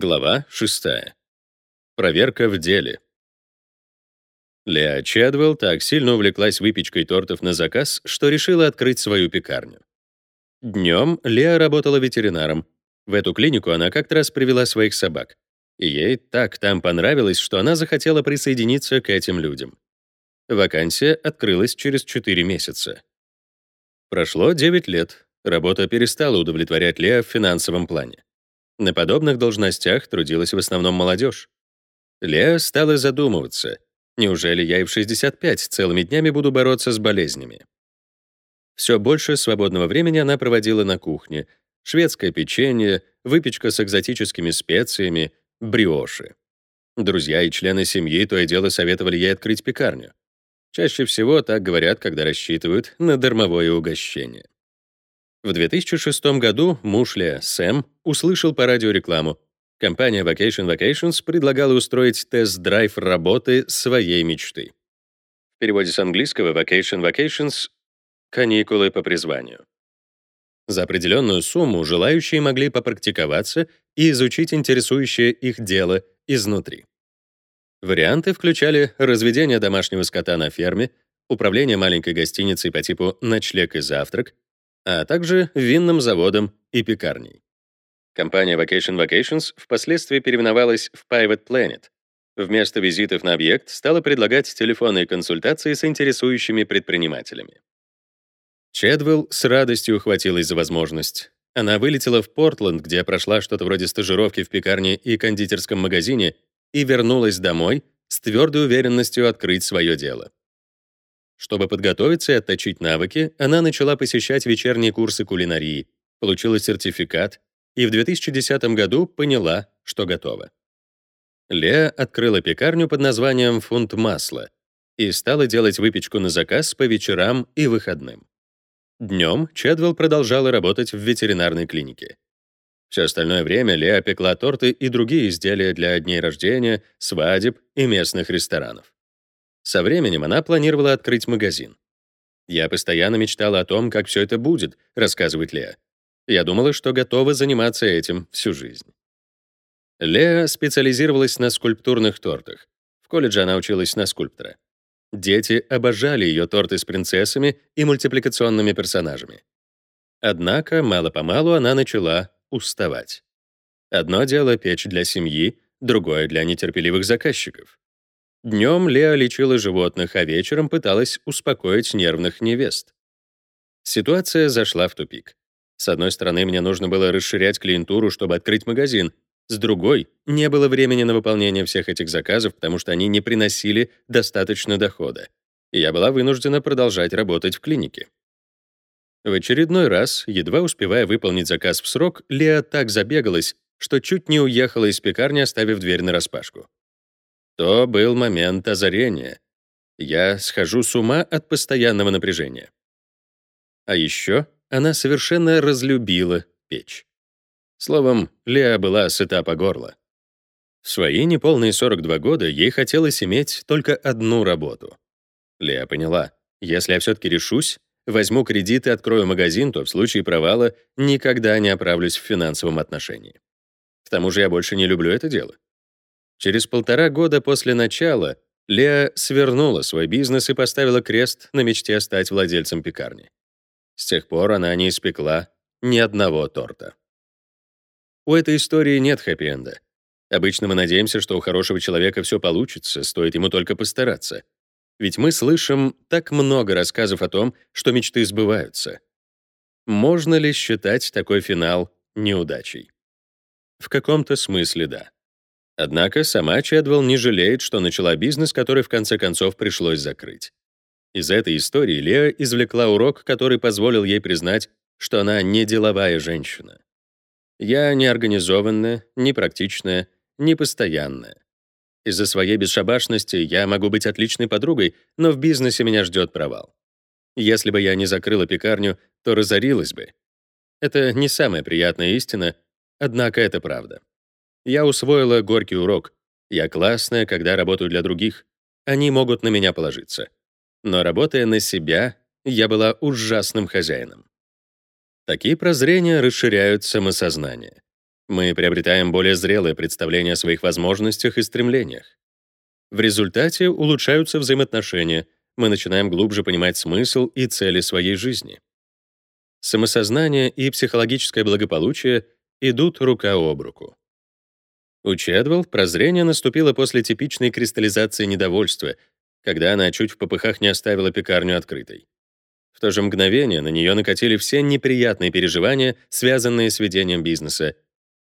Глава 6. Проверка в деле. Леа Чедвелл так сильно увлеклась выпечкой тортов на заказ, что решила открыть свою пекарню. Днем Леа работала ветеринаром. В эту клинику она как-то раз привела своих собак. И ей так там понравилось, что она захотела присоединиться к этим людям. Вакансия открылась через 4 месяца. Прошло 9 лет. Работа перестала удовлетворять Леа в финансовом плане. На подобных должностях трудилась в основном молодежь. Леа стала задумываться, неужели я и в 65 целыми днями буду бороться с болезнями? Все больше свободного времени она проводила на кухне. Шведское печенье, выпечка с экзотическими специями, бриоши. Друзья и члены семьи то и дело советовали ей открыть пекарню. Чаще всего так говорят, когда рассчитывают на дармовое угощение. В 2006 году муж Леа, Сэм, услышал по радио рекламу. Компания Vacation Vacations предлагала устроить тест-драйв работы своей мечты. В переводе с английского Vacation Vacations — каникулы по призванию. За определенную сумму желающие могли попрактиковаться и изучить интересующее их дело изнутри. Варианты включали разведение домашнего скота на ферме, управление маленькой гостиницей по типу «ночлег и завтрак», а также винным заводом и пекарней. Компания Vacation Vacations впоследствии переименовалась в Private Planet. Вместо визитов на объект стала предлагать телефонные консультации с интересующими предпринимателями. Чедвелл с радостью ухватилась за возможность. Она вылетела в Портленд, где прошла что-то вроде стажировки в пекарне и кондитерском магазине, и вернулась домой с твердой уверенностью открыть свое дело. Чтобы подготовиться и отточить навыки, она начала посещать вечерние курсы кулинарии, получила сертификат и в 2010 году поняла, что готова. Леа открыла пекарню под названием «Фунт масла» и стала делать выпечку на заказ по вечерам и выходным. Днем Чедвелл продолжала работать в ветеринарной клинике. Все остальное время Леа пекла торты и другие изделия для дней рождения, свадеб и местных ресторанов. Со временем она планировала открыть магазин. «Я постоянно мечтала о том, как все это будет», — рассказывает Леа. «Я думала, что готова заниматься этим всю жизнь». Леа специализировалась на скульптурных тортах. В колледже она училась на скульптора. Дети обожали ее торты с принцессами и мультипликационными персонажами. Однако мало-помалу она начала уставать. Одно дело печь для семьи, другое — для нетерпеливых заказчиков. Днем Леа лечила животных, а вечером пыталась успокоить нервных невест. Ситуация зашла в тупик. С одной стороны, мне нужно было расширять клиентуру, чтобы открыть магазин. С другой, не было времени на выполнение всех этих заказов, потому что они не приносили достаточно дохода. И я была вынуждена продолжать работать в клинике. В очередной раз, едва успевая выполнить заказ в срок, Леа так забегалась, что чуть не уехала из пекарни, оставив дверь нараспашку. То был момент озарения. Я схожу с ума от постоянного напряжения. А еще она совершенно разлюбила печь. Словом, Леа была сыта по горло. В свои неполные 42 года ей хотелось иметь только одну работу. Леа поняла, если я все-таки решусь, возьму кредит и открою магазин, то в случае провала никогда не оправлюсь в финансовом отношении. К тому же я больше не люблю это дело. Через полтора года после начала Леа свернула свой бизнес и поставила крест на мечте стать владельцем пекарни. С тех пор она не испекла ни одного торта. У этой истории нет хэппи-энда. Обычно мы надеемся, что у хорошего человека все получится, стоит ему только постараться. Ведь мы слышим так много рассказов о том, что мечты сбываются. Можно ли считать такой финал неудачей? В каком-то смысле да. Однако сама Чедвелл не жалеет, что начала бизнес, который в конце концов пришлось закрыть. Из этой истории Леа извлекла урок, который позволил ей признать, что она не деловая женщина. Я не организованная, не практичная, не постоянная. Из-за своей бесшабашности я могу быть отличной подругой, но в бизнесе меня ждет провал. Если бы я не закрыла пекарню, то разорилась бы. Это не самая приятная истина, однако это правда. Я усвоила горький урок. Я классная, когда работаю для других. Они могут на меня положиться. Но работая на себя, я была ужасным хозяином. Такие прозрения расширяют самосознание. Мы приобретаем более зрелое представление о своих возможностях и стремлениях. В результате улучшаются взаимоотношения, мы начинаем глубже понимать смысл и цели своей жизни. Самосознание и психологическое благополучие идут рука об руку. У Чедвелл прозрение наступило после типичной кристаллизации недовольства, когда она чуть в попыхах не оставила пекарню открытой. В то же мгновение на нее накатили все неприятные переживания, связанные с ведением бизнеса,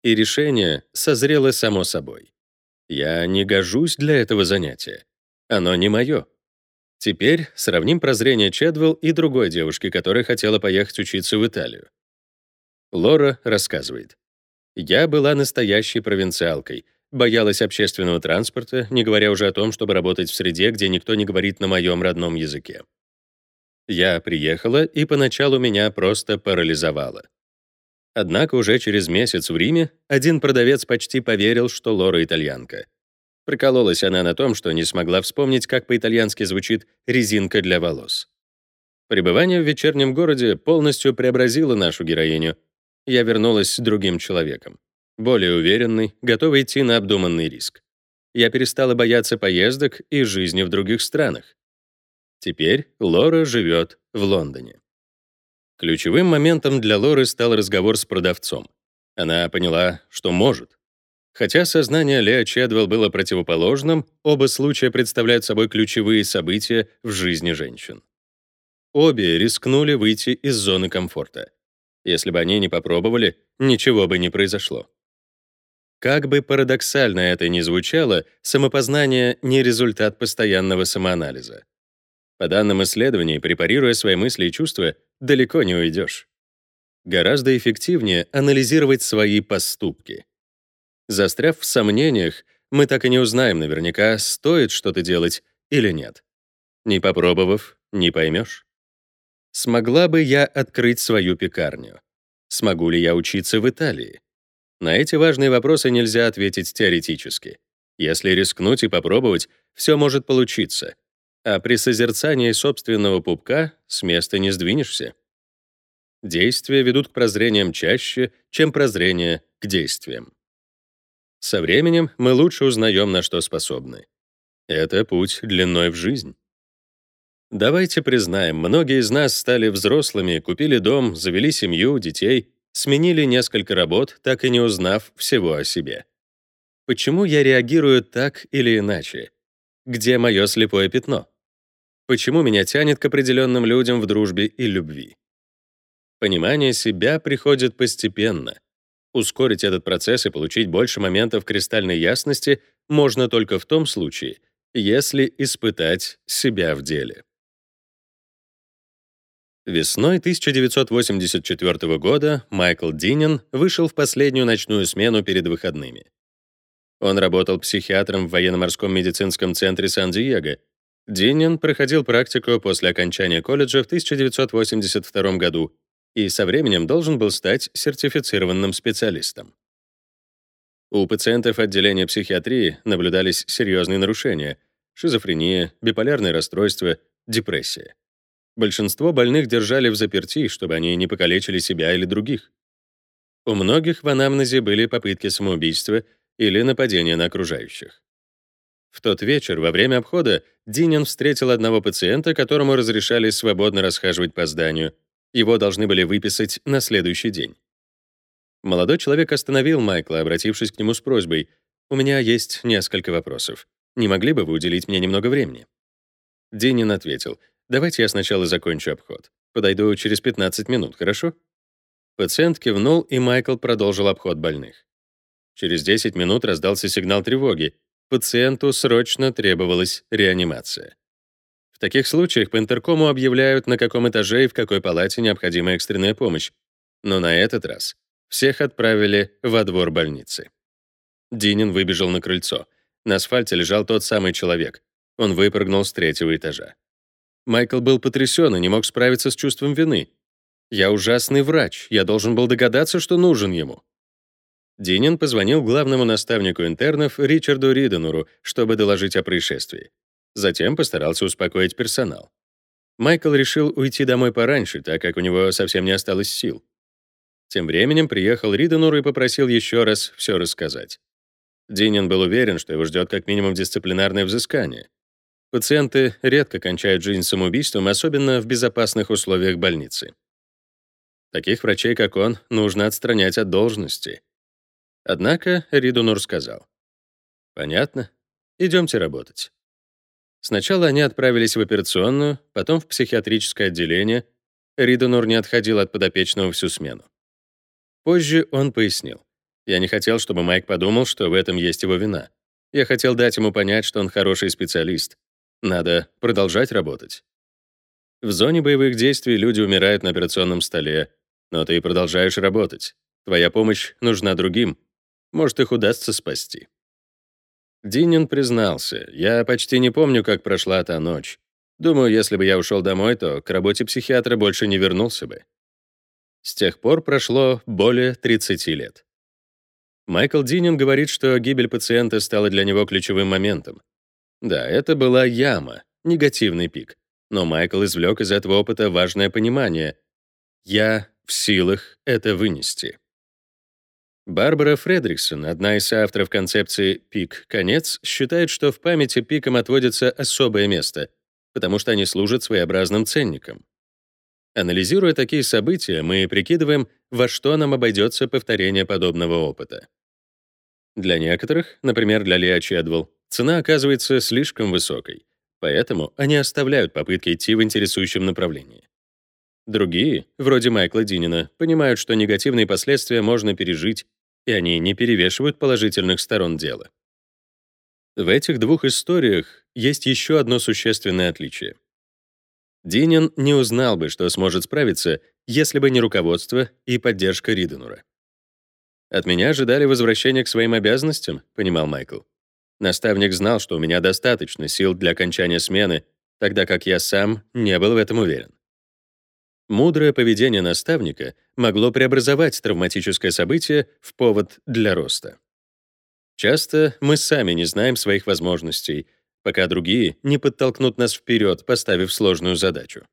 и решение созрело само собой. Я не гожусь для этого занятия. Оно не мое. Теперь сравним прозрение Чедвелл и другой девушки, которая хотела поехать учиться в Италию. Лора рассказывает. «Я была настоящей провинциалкой, боялась общественного транспорта, не говоря уже о том, чтобы работать в среде, где никто не говорит на моем родном языке. Я приехала, и поначалу меня просто парализовало. Однако уже через месяц в Риме один продавец почти поверил, что Лора итальянка. Прикололась она на том, что не смогла вспомнить, как по-итальянски звучит «резинка для волос». Пребывание в вечернем городе полностью преобразило нашу героиню. Я вернулась другим человеком. Более уверенный, готовый идти на обдуманный риск. Я перестала бояться поездок и жизни в других странах. Теперь Лора живет в Лондоне. Ключевым моментом для Лоры стал разговор с продавцом. Она поняла, что может. Хотя сознание Лео Чедвелл было противоположным, оба случая представляют собой ключевые события в жизни женщин. Обе рискнули выйти из зоны комфорта. Если бы они не попробовали, ничего бы не произошло. Как бы парадоксально это ни звучало, самопознание — не результат постоянного самоанализа. По данным исследований, препарируя свои мысли и чувства, далеко не уйдешь. Гораздо эффективнее анализировать свои поступки. Застряв в сомнениях, мы так и не узнаем наверняка, стоит что-то делать или нет. Не попробовав, не поймешь. Смогла бы я открыть свою пекарню? Смогу ли я учиться в Италии? На эти важные вопросы нельзя ответить теоретически. Если рискнуть и попробовать, все может получиться. А при созерцании собственного пупка с места не сдвинешься. Действия ведут к прозрениям чаще, чем прозрение к действиям. Со временем мы лучше узнаем, на что способны. Это путь длиной в жизнь. Давайте признаем, многие из нас стали взрослыми, купили дом, завели семью, детей, сменили несколько работ, так и не узнав всего о себе. Почему я реагирую так или иначе? Где мое слепое пятно? Почему меня тянет к определенным людям в дружбе и любви? Понимание себя приходит постепенно. Ускорить этот процесс и получить больше моментов кристальной ясности можно только в том случае, если испытать себя в деле. Весной 1984 года Майкл Динин вышел в последнюю ночную смену перед выходными. Он работал психиатром в военно-морском медицинском центре Сан-Диего, Динин проходил практику после окончания колледжа в 1982 году и со временем должен был стать сертифицированным специалистом. У пациентов отделения психиатрии наблюдались серьезные нарушения — шизофрения, биполярное расстройство, депрессия. Большинство больных держали в заперти, чтобы они не покалечили себя или других. У многих в анамнезе были попытки самоубийства или нападения на окружающих. В тот вечер, во время обхода, Динин встретил одного пациента, которому разрешали свободно расхаживать по зданию. Его должны были выписать на следующий день. Молодой человек остановил Майкла, обратившись к нему с просьбой. «У меня есть несколько вопросов. Не могли бы вы уделить мне немного времени?» Динин ответил. «Давайте я сначала закончу обход. Подойду через 15 минут, хорошо?» Пациент кивнул, и Майкл продолжил обход больных. Через 10 минут раздался сигнал тревоги, пациенту срочно требовалась реанимация. В таких случаях по интеркому объявляют, на каком этаже и в какой палате необходима экстренная помощь. Но на этот раз всех отправили во двор больницы. Динин выбежал на крыльцо. На асфальте лежал тот самый человек. Он выпрыгнул с третьего этажа. Майкл был потрясен и не мог справиться с чувством вины. «Я ужасный врач, я должен был догадаться, что нужен ему». Динин позвонил главному наставнику интернов Ричарду Риденуру, чтобы доложить о происшествии. Затем постарался успокоить персонал. Майкл решил уйти домой пораньше, так как у него совсем не осталось сил. Тем временем приехал Риденур и попросил еще раз все рассказать. Динин был уверен, что его ждет как минимум дисциплинарное взыскание. Пациенты редко кончают жизнь самоубийством, особенно в безопасных условиях больницы. Таких врачей, как он, нужно отстранять от должности. Однако Ридунур сказал, «Понятно, идемте работать». Сначала они отправились в операционную, потом в психиатрическое отделение. Ридунур не отходил от подопечного всю смену. Позже он пояснил. Я не хотел, чтобы Майк подумал, что в этом есть его вина. Я хотел дать ему понять, что он хороший специалист. Надо продолжать работать. В зоне боевых действий люди умирают на операционном столе, но ты продолжаешь работать. Твоя помощь нужна другим. Может, их удастся спасти. Динин признался, я почти не помню, как прошла та ночь. Думаю, если бы я ушел домой, то к работе психиатра больше не вернулся бы. С тех пор прошло более 30 лет. Майкл Динин говорит, что гибель пациента стала для него ключевым моментом. Да, это была яма, негативный пик. Но Майкл извлек из этого опыта важное понимание. Я в силах это вынести. Барбара Фредриксон, одна из авторов концепции «пик-конец», считает, что в памяти пикам отводится особое место, потому что они служат своеобразным ценником. Анализируя такие события, мы прикидываем, во что нам обойдется повторение подобного опыта. Для некоторых, например, для Леа Чедвелл, цена оказывается слишком высокой, поэтому они оставляют попытки идти в интересующем направлении. Другие, вроде Майкла Динина, понимают, что негативные последствия можно пережить, и они не перевешивают положительных сторон дела. В этих двух историях есть еще одно существенное отличие. Динин не узнал бы, что сможет справиться, если бы не руководство и поддержка Риденура. «От меня ожидали возвращения к своим обязанностям», — понимал Майкл. Наставник знал, что у меня достаточно сил для окончания смены, тогда как я сам не был в этом уверен. Мудрое поведение наставника могло преобразовать травматическое событие в повод для роста. Часто мы сами не знаем своих возможностей, пока другие не подтолкнут нас вперед, поставив сложную задачу.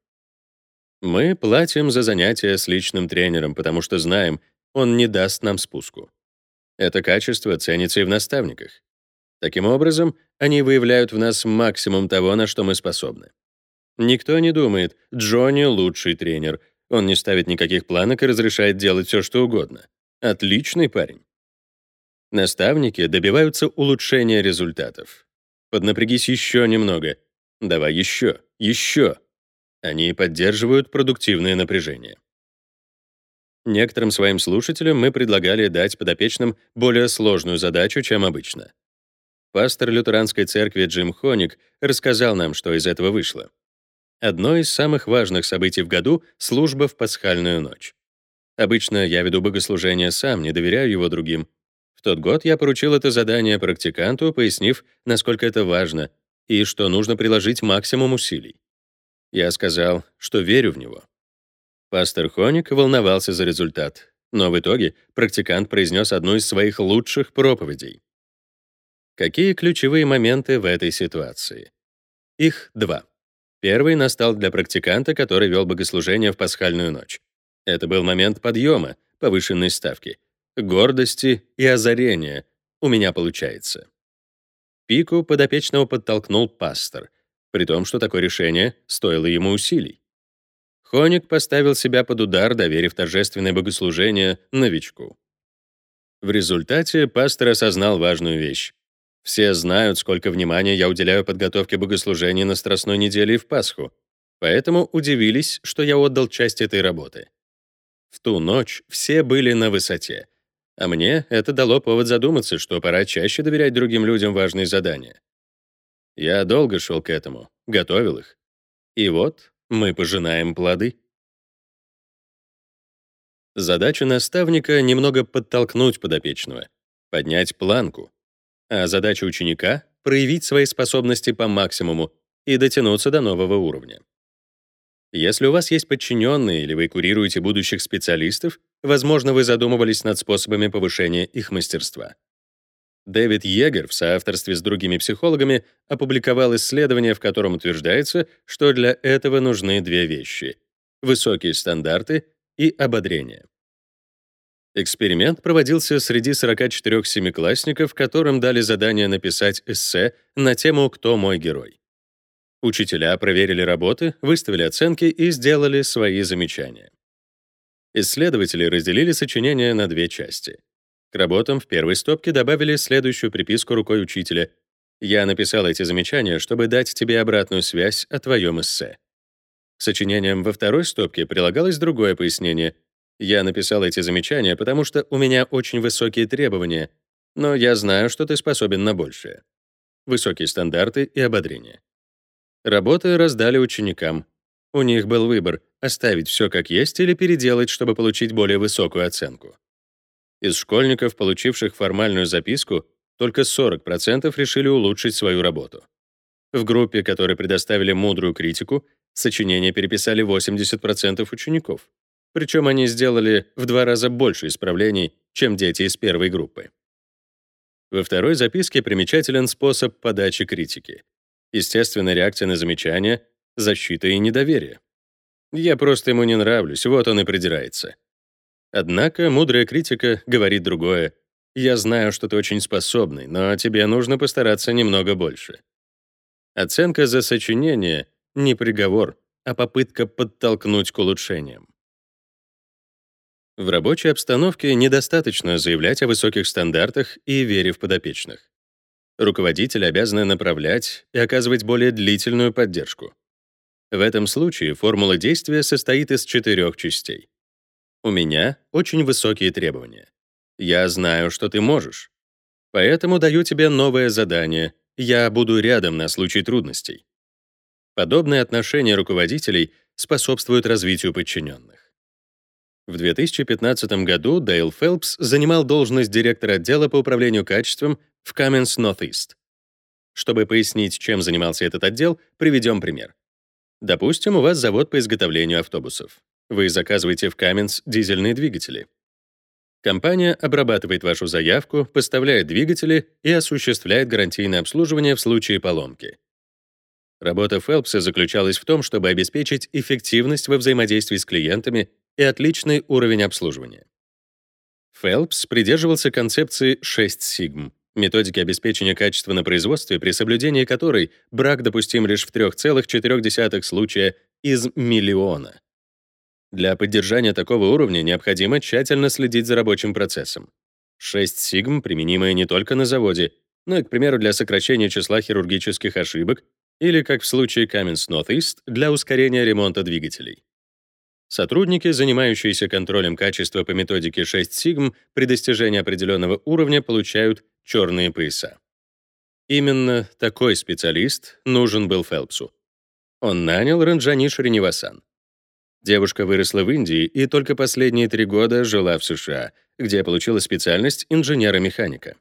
Мы платим за занятия с личным тренером, потому что знаем, он не даст нам спуску. Это качество ценится и в наставниках. Таким образом, они выявляют в нас максимум того, на что мы способны. Никто не думает, Джонни — лучший тренер. Он не ставит никаких планок и разрешает делать все, что угодно. Отличный парень. Наставники добиваются улучшения результатов. Поднапрягись еще немного. Давай еще, еще. Они поддерживают продуктивное напряжение. Некоторым своим слушателям мы предлагали дать подопечным более сложную задачу, чем обычно. Пастор лютеранской церкви Джим Хоник рассказал нам, что из этого вышло. Одно из самых важных событий в году — служба в пасхальную ночь. Обычно я веду богослужение сам, не доверяю его другим. В тот год я поручил это задание практиканту, пояснив, насколько это важно и что нужно приложить максимум усилий. Я сказал, что верю в него. Пастор Хоник волновался за результат, но в итоге практикант произнес одну из своих лучших проповедей. Какие ключевые моменты в этой ситуации? Их два. Первый настал для практиканта, который вел богослужение в пасхальную ночь. Это был момент подъема, повышенной ставки, гордости и озарения. У меня получается. Пику подопечного подтолкнул пастор, при том, что такое решение стоило ему усилий. Хоник поставил себя под удар, доверив торжественное богослужение новичку. В результате пастор осознал важную вещь. Все знают, сколько внимания я уделяю подготовке богослужений на Страстной неделе и в Пасху, поэтому удивились, что я отдал часть этой работы. В ту ночь все были на высоте, а мне это дало повод задуматься, что пора чаще доверять другим людям важные задания. Я долго шел к этому, готовил их. И вот мы пожинаем плоды. Задача наставника — немного подтолкнуть подопечного, поднять планку, а задача ученика — проявить свои способности по максимуму и дотянуться до нового уровня. Если у вас есть подчиненные или вы курируете будущих специалистов, возможно, вы задумывались над способами повышения их мастерства. Дэвид Йегер в соавторстве с другими психологами опубликовал исследование, в котором утверждается, что для этого нужны две вещи — высокие стандарты и ободрение. Эксперимент проводился среди 44 семиклассников, которым дали задание написать эссе на тему «Кто мой герой?». Учителя проверили работы, выставили оценки и сделали свои замечания. Исследователи разделили сочинение на две части. К работам в первой стопке добавили следующую приписку рукой учителя. «Я написал эти замечания, чтобы дать тебе обратную связь о твоем эссе». К сочинениям во второй стопке прилагалось другое пояснение. «Я написал эти замечания, потому что у меня очень высокие требования, но я знаю, что ты способен на большее». Высокие стандарты и ободрение. Работы раздали ученикам. У них был выбор — оставить все как есть или переделать, чтобы получить более высокую оценку. Из школьников, получивших формальную записку, только 40% решили улучшить свою работу. В группе, которой предоставили мудрую критику, сочинение переписали 80% учеников. Причем они сделали в два раза больше исправлений, чем дети из первой группы. Во второй записке примечателен способ подачи критики. Естественная реакция на замечания, защита и недоверие. Я просто ему не нравлюсь, вот он и придирается. Однако мудрая критика говорит другое. «Я знаю, что ты очень способный, но тебе нужно постараться немного больше». Оценка за сочинение — не приговор, а попытка подтолкнуть к улучшениям. В рабочей обстановке недостаточно заявлять о высоких стандартах и вере в подопечных. Руководитель обязан направлять и оказывать более длительную поддержку. В этом случае формула действия состоит из четырех частей. У меня очень высокие требования. Я знаю, что ты можешь. Поэтому даю тебе новое задание. Я буду рядом на случай трудностей. Подобные отношения руководителей способствуют развитию подчиненных. В 2015 году Дейл Фелпс занимал должность директора отдела по управлению качеством в Cummins Northeast. Чтобы пояснить, чем занимался этот отдел, приведем пример. Допустим, у вас завод по изготовлению автобусов. Вы заказываете в Cummins дизельные двигатели. Компания обрабатывает вашу заявку, поставляет двигатели и осуществляет гарантийное обслуживание в случае поломки. Работа Фелпса заключалась в том, чтобы обеспечить эффективность во взаимодействии с клиентами и отличный уровень обслуживания. Фелпс придерживался концепции 6 сигм, методики обеспечения качества на производстве, при соблюдении которой брак допустим лишь в 3,4 случая из миллиона. Для поддержания такого уровня необходимо тщательно следить за рабочим процессом. 6 сигм применимые не только на заводе, но и, к примеру, для сокращения числа хирургических ошибок или, как в случае Cummins Northeast, для ускорения ремонта двигателей. Сотрудники, занимающиеся контролем качества по методике 6 сигм, при достижении определенного уровня получают черные пояса. Именно такой специалист нужен был Фелпсу. Он нанял Ранджани Шринивасан. Девушка выросла в Индии и только последние три года жила в США, где получила специальность инженера-механика.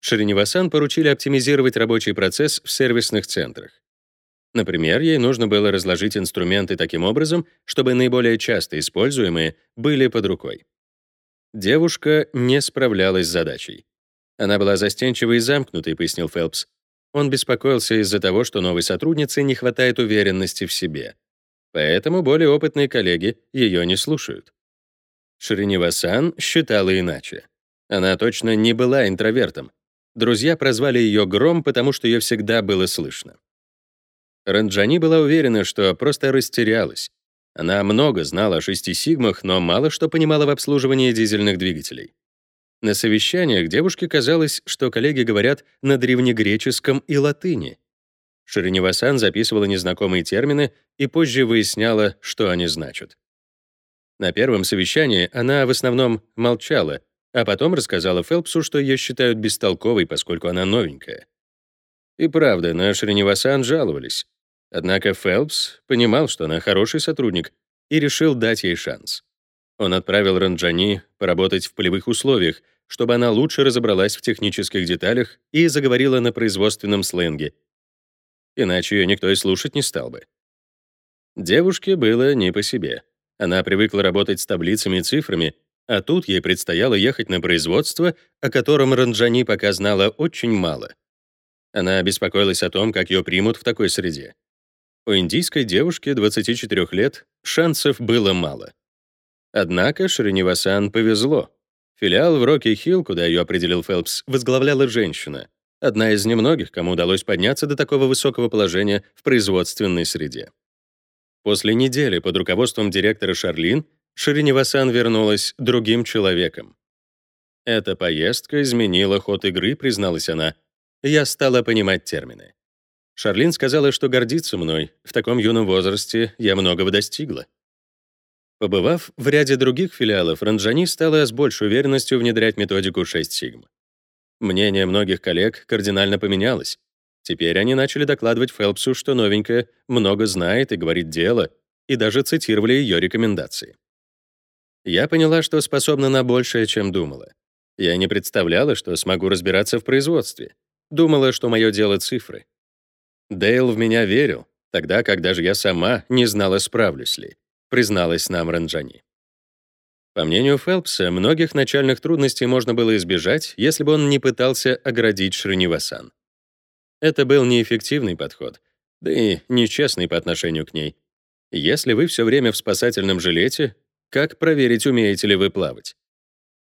Шринивасан поручили оптимизировать рабочий процесс в сервисных центрах. Например, ей нужно было разложить инструменты таким образом, чтобы наиболее часто используемые были под рукой. Девушка не справлялась с задачей. Она была застенчивой и замкнутой, пояснил Фелпс. Он беспокоился из-за того, что новой сотруднице не хватает уверенности в себе. Поэтому более опытные коллеги ее не слушают. Шринивасан считала иначе. Она точно не была интровертом. Друзья прозвали ее «Гром», потому что ее всегда было слышно. Ранджани была уверена, что просто растерялась. Она много знала о шести сигмах, но мало что понимала в обслуживании дизельных двигателей. На совещаниях девушке казалось, что коллеги говорят на древнегреческом и латыни, Шириневасан записывала незнакомые термины и позже выясняла, что они значат. На первом совещании она в основном молчала, а потом рассказала Фелпсу, что ее считают бестолковой, поскольку она новенькая. И правда, на Шриневасан жаловались. Однако Фелпс понимал, что она хороший сотрудник, и решил дать ей шанс. Он отправил Ранджани поработать в полевых условиях, чтобы она лучше разобралась в технических деталях и заговорила на производственном сленге, иначе ее никто и слушать не стал бы. Девушке было не по себе. Она привыкла работать с таблицами и цифрами, а тут ей предстояло ехать на производство, о котором Ранджани пока знала очень мало. Она беспокоилась о том, как ее примут в такой среде. У индийской девушки 24 лет шансов было мало. Однако Шринивасан повезло. Филиал в Рокки-Хилл, куда ее определил Фелпс, возглавляла женщина, одна из немногих, кому удалось подняться до такого высокого положения в производственной среде. После недели под руководством директора Шарлин Шириневасан вернулась другим человеком. Эта поездка изменила ход игры, призналась она. Я стала понимать термины. Шарлин сказала, что гордится мной. В таком юном возрасте я многого достигла. Побывав в ряде других филиалов, Ранджани стала с большей уверенностью внедрять методику 6 сигма. Мнение многих коллег кардинально поменялось. Теперь они начали докладывать Фелпсу, что новенькая много знает и говорит дело, и даже цитировали ее рекомендации. Я поняла, что способна на большее, чем думала. Я не представляла, что смогу разбираться в производстве. Думала, что мое дело — цифры. Дейл в меня верил, тогда как даже я сама не знала, справлюсь ли, призналась нам Ранджани. По мнению Фелпса, многих начальных трудностей можно было избежать, если бы он не пытался оградить Шринивасан. Это был неэффективный подход, да и нечестный по отношению к ней. Если вы все время в спасательном жилете, как проверить, умеете ли вы плавать?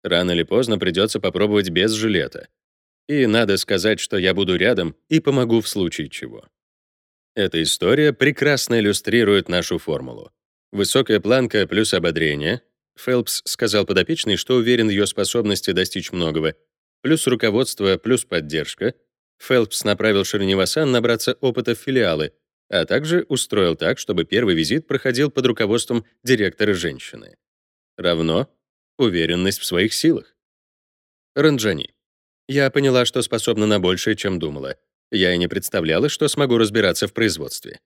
Рано или поздно придется попробовать без жилета. И надо сказать, что я буду рядом и помогу в случае чего. Эта история прекрасно иллюстрирует нашу формулу. Высокая планка плюс ободрение. Фелпс сказал подопечной, что уверен в ее способности достичь многого. Плюс руководство, плюс поддержка. Фелпс направил Шернивасан набраться опыта в филиалы, а также устроил так, чтобы первый визит проходил под руководством директора женщины. Равно уверенность в своих силах. Ранджани. Я поняла, что способна на большее, чем думала. Я и не представляла, что смогу разбираться в производстве.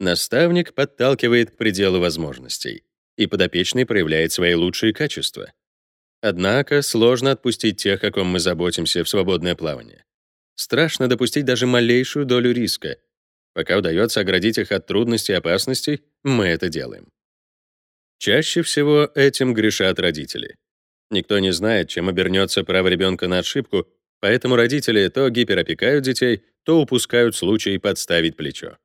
Наставник подталкивает к пределу возможностей, и подопечный проявляет свои лучшие качества. Однако сложно отпустить тех, о ком мы заботимся, в свободное плавание. Страшно допустить даже малейшую долю риска. Пока удается оградить их от трудностей и опасностей, мы это делаем. Чаще всего этим грешат родители. Никто не знает, чем обернется право ребенка на ошибку, Поэтому родители то гиперопекают детей, то упускают случай подставить плечо.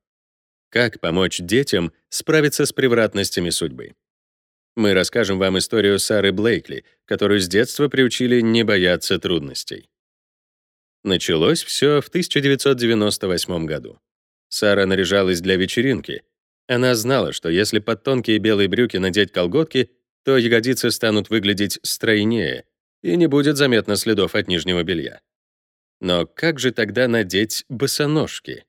Как помочь детям справиться с превратностями судьбы? Мы расскажем вам историю Сары Блейкли, которую с детства приучили не бояться трудностей. Началось все в 1998 году. Сара наряжалась для вечеринки. Она знала, что если под тонкие белые брюки надеть колготки, то ягодицы станут выглядеть стройнее, и не будет заметно следов от нижнего белья. Но как же тогда надеть босоножки?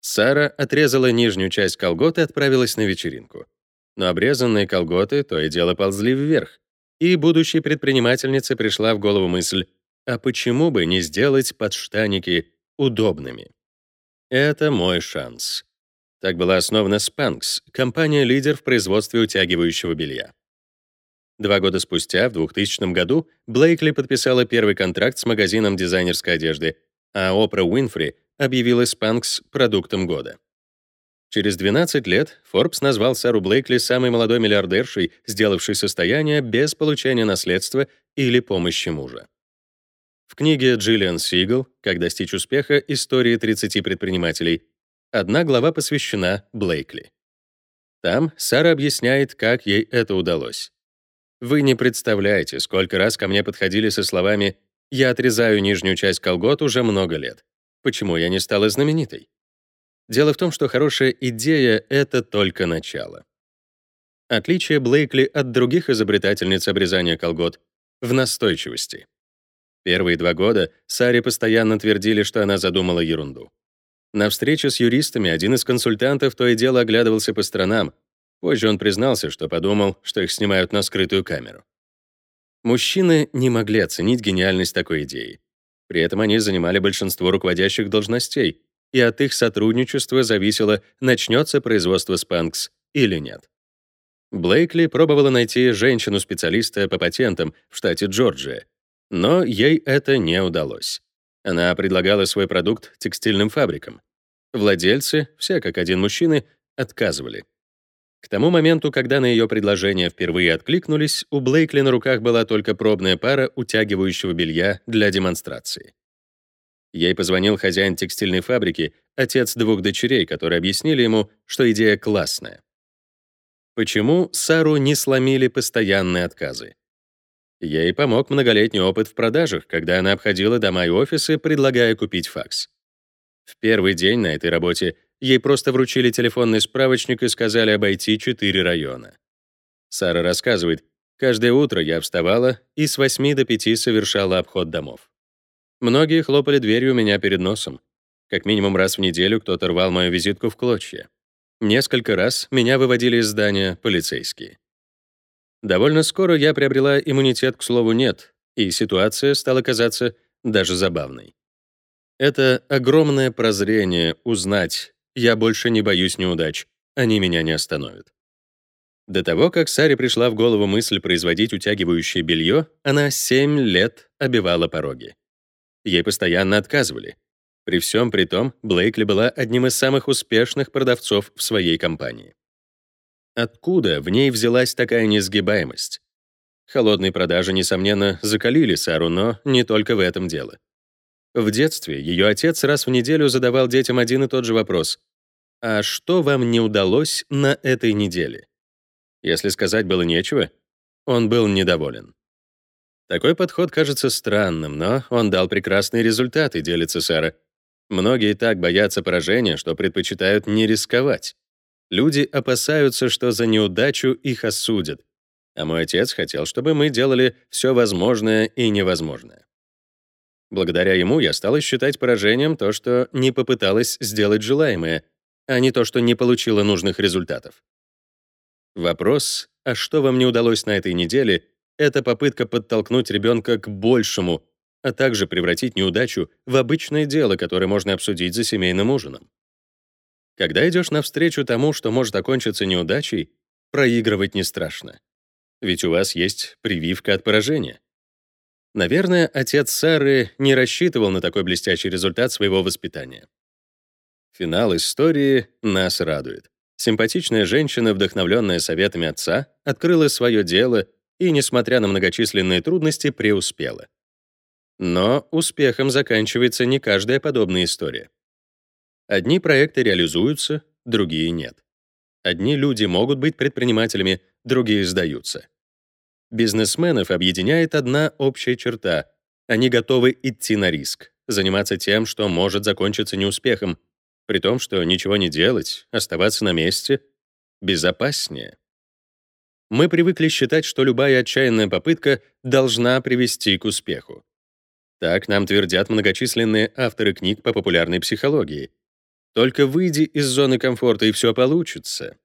Сара отрезала нижнюю часть колготы и отправилась на вечеринку. Но обрезанные колготы то и дело ползли вверх. И будущей предпринимательнице пришла в голову мысль, а почему бы не сделать подштаники удобными? Это мой шанс. Так была основана Spanx, компания-лидер в производстве утягивающего белья. Два года спустя, в 2000 году, Блейкли подписала первый контракт с магазином дизайнерской одежды, а Опра Уинфри объявила Spanx продуктом года. Через 12 лет Forbes назвал Сару Блейкли самой молодой миллиардершей, сделавшей состояние без получения наследства или помощи мужа. В книге Джиллиан Сигл «Как достичь успеха. Истории 30 предпринимателей» одна глава посвящена Блейкли. Там Сара объясняет, как ей это удалось. Вы не представляете, сколько раз ко мне подходили со словами «Я отрезаю нижнюю часть колгот уже много лет. Почему я не стала знаменитой?» Дело в том, что хорошая идея — это только начало. Отличие Блейкли от других изобретательниц обрезания колгот в настойчивости. Первые два года Саре постоянно твердили, что она задумала ерунду. На встрече с юристами один из консультантов то и дело оглядывался по сторонам, Позже он признался, что подумал, что их снимают на скрытую камеру. Мужчины не могли оценить гениальность такой идеи. При этом они занимали большинство руководящих должностей, и от их сотрудничества зависело, начнется производство Spanx или нет. Блейкли пробовала найти женщину-специалиста по патентам в штате Джорджия, но ей это не удалось. Она предлагала свой продукт текстильным фабрикам. Владельцы, все как один мужчины, отказывали. К тому моменту, когда на ее предложение впервые откликнулись, у Блейкли на руках была только пробная пара утягивающего белья для демонстрации. Ей позвонил хозяин текстильной фабрики, отец двух дочерей, которые объяснили ему, что идея классная. Почему Сару не сломили постоянные отказы? Ей помог многолетний опыт в продажах, когда она обходила дома и офисы, предлагая купить факс. В первый день на этой работе ей просто вручили телефонный справочник и сказали обойти четыре района. Сара рассказывает, каждое утро я вставала и с 8 до 5 совершала обход домов. Многие хлопали дверью у меня перед носом. Как минимум раз в неделю кто-то рвал мою визитку в клочья. Несколько раз меня выводили из здания полицейские. Довольно скоро я приобрела иммунитет к слову «нет», и ситуация стала казаться даже забавной. Это огромное прозрение узнать, я больше не боюсь неудач, они меня не остановят. До того, как Саре пришла в голову мысль производить утягивающее белье, она 7 лет обивала пороги. Ей постоянно отказывали. При всем при том, Блейкли была одним из самых успешных продавцов в своей компании. Откуда в ней взялась такая несгибаемость? Холодные продажи, несомненно, закалили Сару, но не только в этом дело. В детстве ее отец раз в неделю задавал детям один и тот же вопрос. «А что вам не удалось на этой неделе?» Если сказать было нечего, он был недоволен. Такой подход кажется странным, но он дал прекрасные результаты, делится Сара. Многие так боятся поражения, что предпочитают не рисковать. Люди опасаются, что за неудачу их осудят. А мой отец хотел, чтобы мы делали все возможное и невозможное. Благодаря ему я стала считать поражением то, что не попыталась сделать желаемое, а не то, что не получила нужных результатов. Вопрос, а что вам не удалось на этой неделе, это попытка подтолкнуть ребенка к большему, а также превратить неудачу в обычное дело, которое можно обсудить за семейным ужином. Когда идешь навстречу тому, что может окончиться неудачей, проигрывать не страшно. Ведь у вас есть прививка от поражения. Наверное, отец Сары не рассчитывал на такой блестящий результат своего воспитания. Финал истории нас радует. Симпатичная женщина, вдохновленная советами отца, открыла свое дело и, несмотря на многочисленные трудности, преуспела. Но успехом заканчивается не каждая подобная история. Одни проекты реализуются, другие нет. Одни люди могут быть предпринимателями, другие сдаются. Бизнесменов объединяет одна общая черта — они готовы идти на риск, заниматься тем, что может закончиться неуспехом, при том, что ничего не делать, оставаться на месте безопаснее. Мы привыкли считать, что любая отчаянная попытка должна привести к успеху. Так нам твердят многочисленные авторы книг по популярной психологии. Только выйди из зоны комфорта, и все получится.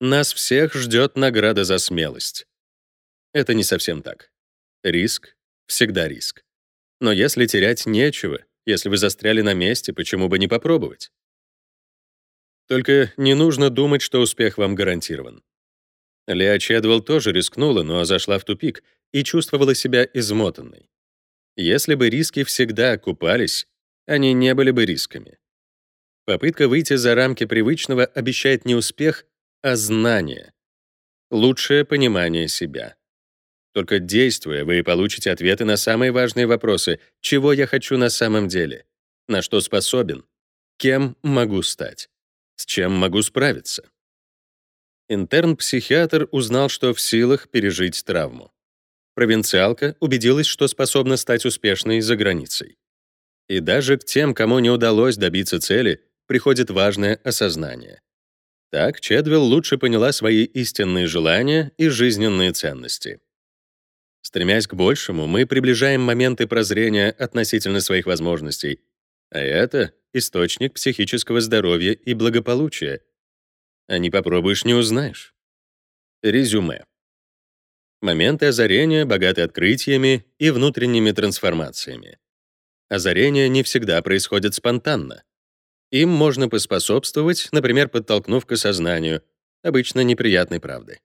Нас всех ждет награда за смелость. Это не совсем так. Риск — всегда риск. Но если терять нечего, если вы застряли на месте, почему бы не попробовать? Только не нужно думать, что успех вам гарантирован. Леа Чедвелл тоже рискнула, но зашла в тупик и чувствовала себя измотанной. Если бы риски всегда окупались, они не были бы рисками. Попытка выйти за рамки привычного обещает не успех, а знание. Лучшее понимание себя. Только действуя, вы получите ответы на самые важные вопросы. Чего я хочу на самом деле? На что способен? Кем могу стать? С чем могу справиться? Интерн-психиатр узнал, что в силах пережить травму. Провинциалка убедилась, что способна стать успешной за границей. И даже к тем, кому не удалось добиться цели, приходит важное осознание. Так Чедвелл лучше поняла свои истинные желания и жизненные ценности. Стремясь к большему, мы приближаем моменты прозрения относительно своих возможностей, а это источник психического здоровья и благополучия. А не попробуешь — не узнаешь. Резюме. Моменты озарения богаты открытиями и внутренними трансформациями. Озарения не всегда происходят спонтанно. Им можно поспособствовать, например, подтолкнув к осознанию, обычно неприятной правды.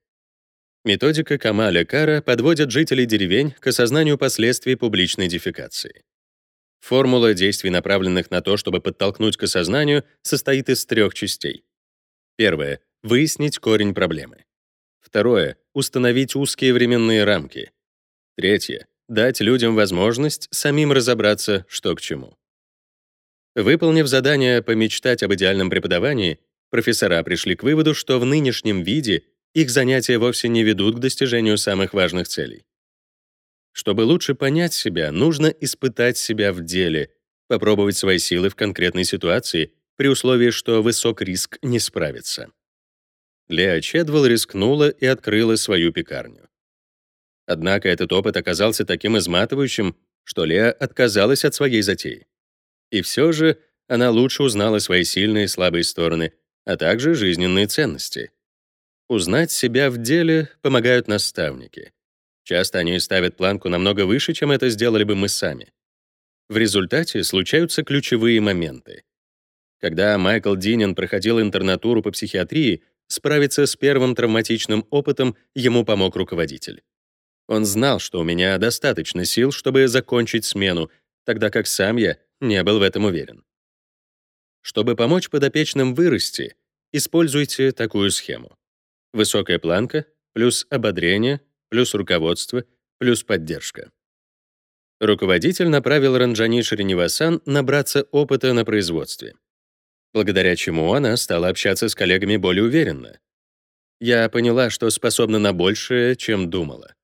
Методика Камаля Кара подводит жителей деревень к осознанию последствий публичной дефекации. Формула действий, направленных на то, чтобы подтолкнуть к осознанию, состоит из трех частей. Первое — выяснить корень проблемы. Второе — установить узкие временные рамки. Третье — дать людям возможность самим разобраться, что к чему. Выполнив задание помечтать об идеальном преподавании, профессора пришли к выводу, что в нынешнем виде их занятия вовсе не ведут к достижению самых важных целей. Чтобы лучше понять себя, нужно испытать себя в деле, попробовать свои силы в конкретной ситуации, при условии, что высок риск не справиться. Леа Чедвелл рискнула и открыла свою пекарню. Однако этот опыт оказался таким изматывающим, что Леа отказалась от своей затеи. И все же она лучше узнала свои сильные и слабые стороны, а также жизненные ценности. Узнать себя в деле помогают наставники. Часто они ставят планку намного выше, чем это сделали бы мы сами. В результате случаются ключевые моменты. Когда Майкл Динин проходил интернатуру по психиатрии, справиться с первым травматичным опытом ему помог руководитель. Он знал, что у меня достаточно сил, чтобы закончить смену, тогда как сам я не был в этом уверен. Чтобы помочь подопечным вырасти, используйте такую схему. Высокая планка, плюс ободрение, плюс руководство, плюс поддержка. Руководитель направил Ранджани Шринивасан набраться опыта на производстве, благодаря чему она стала общаться с коллегами более уверенно. Я поняла, что способна на большее, чем думала.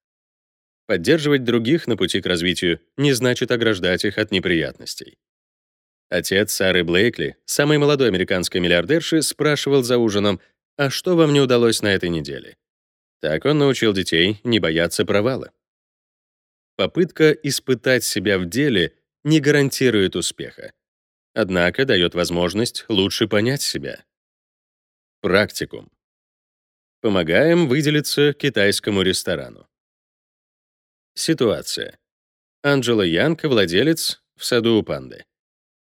Поддерживать других на пути к развитию не значит ограждать их от неприятностей. Отец Сары Блейкли, самой молодой американской миллиардерши, спрашивал за ужином, «А что вам не удалось на этой неделе?» Так он научил детей не бояться провала. Попытка испытать себя в деле не гарантирует успеха, однако дает возможность лучше понять себя. Практикум. Помогаем выделиться китайскому ресторану. Ситуация. Анджела Янка, владелец, в саду у панды.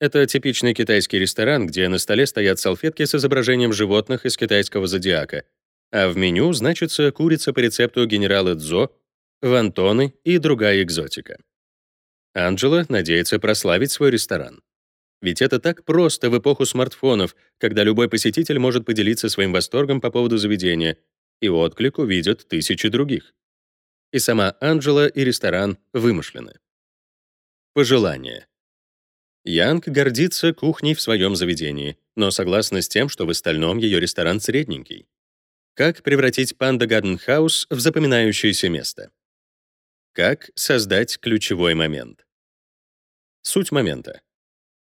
Это типичный китайский ресторан, где на столе стоят салфетки с изображением животных из китайского зодиака, а в меню значится курица по рецепту генерала Цзо, вантоны и другая экзотика. Анджела надеется прославить свой ресторан. Ведь это так просто в эпоху смартфонов, когда любой посетитель может поделиться своим восторгом по поводу заведения, и отклик увидят тысячи других. И сама Анджела и ресторан вымышлены. Пожелание. Янг гордится кухней в своем заведении, но согласна с тем, что в остальном ее ресторан средненький. Как превратить Panda Garden House в запоминающееся место? Как создать ключевой момент? Суть момента.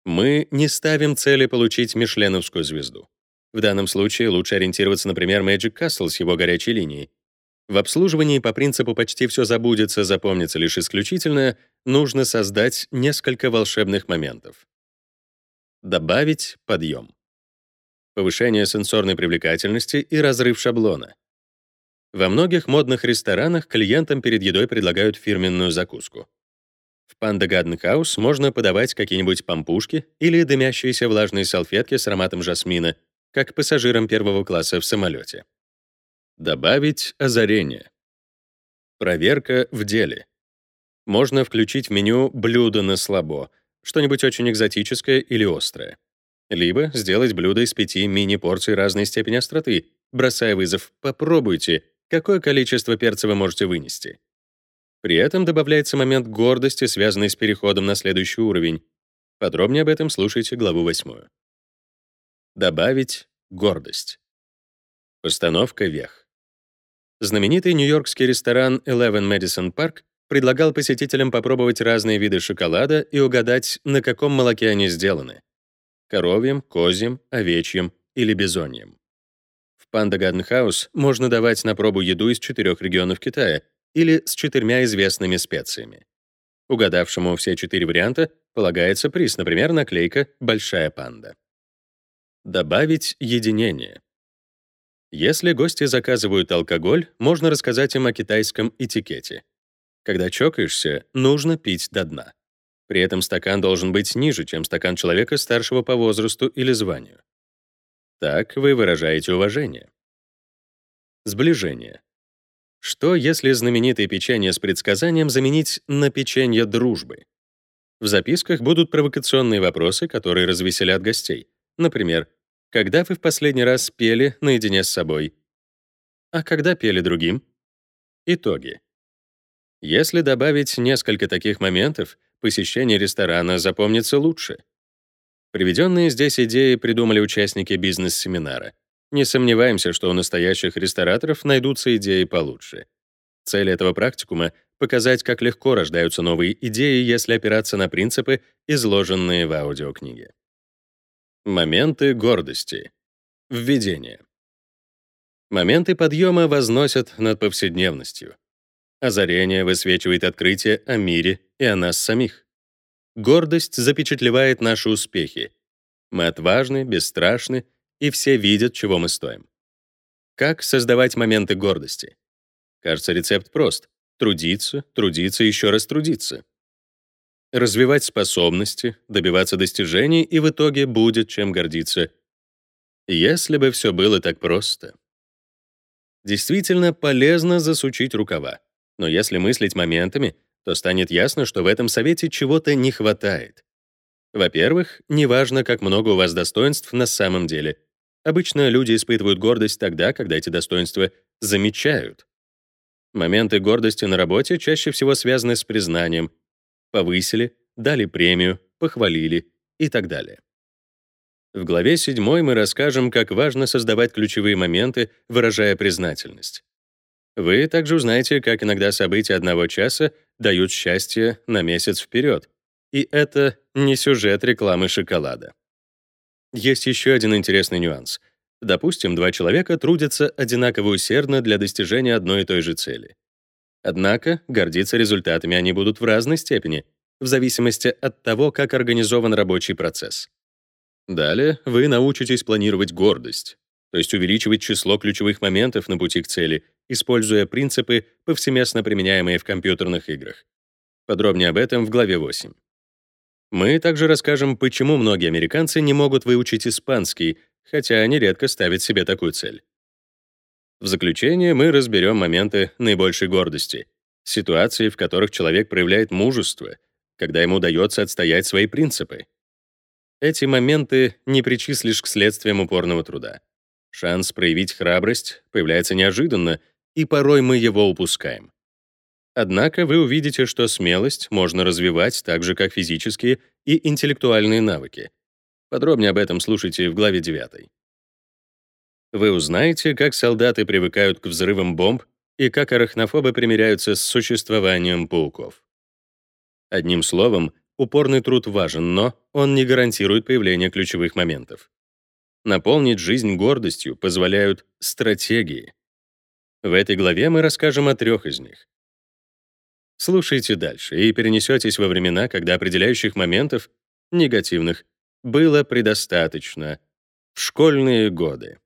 Мы не ставим цели получить Мишленовскую звезду. В данном случае лучше ориентироваться, например, Magic Castle с его горячей линией. В обслуживании по принципу «почти все забудется, запомнится лишь исключительное» нужно создать несколько волшебных моментов. Добавить подъем. Повышение сенсорной привлекательности и разрыв шаблона. Во многих модных ресторанах клиентам перед едой предлагают фирменную закуску. В Panda Garden House можно подавать какие-нибудь пампушки или дымящиеся влажные салфетки с ароматом жасмина, как пассажирам первого класса в самолете. Добавить озарение. Проверка в деле. Можно включить в меню блюдо на слабо, что-нибудь очень экзотическое или острое. Либо сделать блюдо из пяти мини-порций разной степени остроты, бросая вызов «попробуйте», какое количество перца вы можете вынести. При этом добавляется момент гордости, связанный с переходом на следующий уровень. Подробнее об этом слушайте главу 8. Добавить гордость. Постановка вех. Знаменитый нью-йоркский ресторан Eleven Madison Park предлагал посетителям попробовать разные виды шоколада и угадать, на каком молоке они сделаны — коровьем, козьим, овечьим или бизоньем. В Garden House можно давать на пробу еду из четырех регионов Китая или с четырьмя известными специями. Угадавшему все четыре варианта полагается приз, например, наклейка «Большая панда». Добавить единение. Если гости заказывают алкоголь, можно рассказать им о китайском этикете. Когда чокаешься, нужно пить до дна. При этом стакан должен быть ниже, чем стакан человека старшего по возрасту или званию. Так вы выражаете уважение. Сближение. Что, если знаменитое печенье с предсказанием заменить на печенье дружбы? В записках будут провокационные вопросы, которые развеселят гостей. Например, когда вы в последний раз пели наедине с собой? А когда пели другим? Итоги. Если добавить несколько таких моментов, посещение ресторана запомнится лучше. Приведенные здесь идеи придумали участники бизнес-семинара. Не сомневаемся, что у настоящих рестораторов найдутся идеи получше. Цель этого практикума — показать, как легко рождаются новые идеи, если опираться на принципы, изложенные в аудиокниге. Моменты гордости. Введение. Моменты подъема возносят над повседневностью. Озарение высвечивает открытие о мире и о нас самих. Гордость запечатлевает наши успехи. Мы отважны, бесстрашны, и все видят, чего мы стоим. Как создавать моменты гордости? Кажется, рецепт прост. Трудиться, трудиться еще раз трудиться. Развивать способности, добиваться достижений, и в итоге будет чем гордиться. Если бы все было так просто. Действительно полезно засучить рукава. Но если мыслить моментами, то станет ясно, что в этом совете чего-то не хватает. Во-первых, неважно, как много у вас достоинств на самом деле. Обычно люди испытывают гордость тогда, когда эти достоинства замечают. Моменты гордости на работе чаще всего связаны с признанием. Повысили, дали премию, похвалили и так далее. В главе 7 мы расскажем, как важно создавать ключевые моменты, выражая признательность. Вы также узнаете, как иногда события одного часа дают счастье на месяц вперед. И это не сюжет рекламы шоколада. Есть еще один интересный нюанс. Допустим, два человека трудятся одинаково усердно для достижения одной и той же цели. Однако гордиться результатами они будут в разной степени, в зависимости от того, как организован рабочий процесс. Далее вы научитесь планировать гордость, то есть увеличивать число ключевых моментов на пути к цели, используя принципы, повсеместно применяемые в компьютерных играх. Подробнее об этом в главе 8. Мы также расскажем, почему многие американцы не могут выучить испанский, хотя они редко ставят себе такую цель. В заключение мы разберем моменты наибольшей гордости, ситуации, в которых человек проявляет мужество, когда ему удается отстоять свои принципы. Эти моменты не причислишь к следствиям упорного труда. Шанс проявить храбрость появляется неожиданно, и порой мы его упускаем. Однако вы увидите, что смелость можно развивать так же, как физические и интеллектуальные навыки. Подробнее об этом слушайте в главе 9. Вы узнаете, как солдаты привыкают к взрывам бомб и как арахнофобы примиряются с существованием пауков. Одним словом, упорный труд важен, но он не гарантирует появление ключевых моментов. Наполнить жизнь гордостью позволяют стратегии. В этой главе мы расскажем о трех из них. Слушайте дальше и перенесетесь во времена, когда определяющих моментов, негативных, было предостаточно. В школьные годы.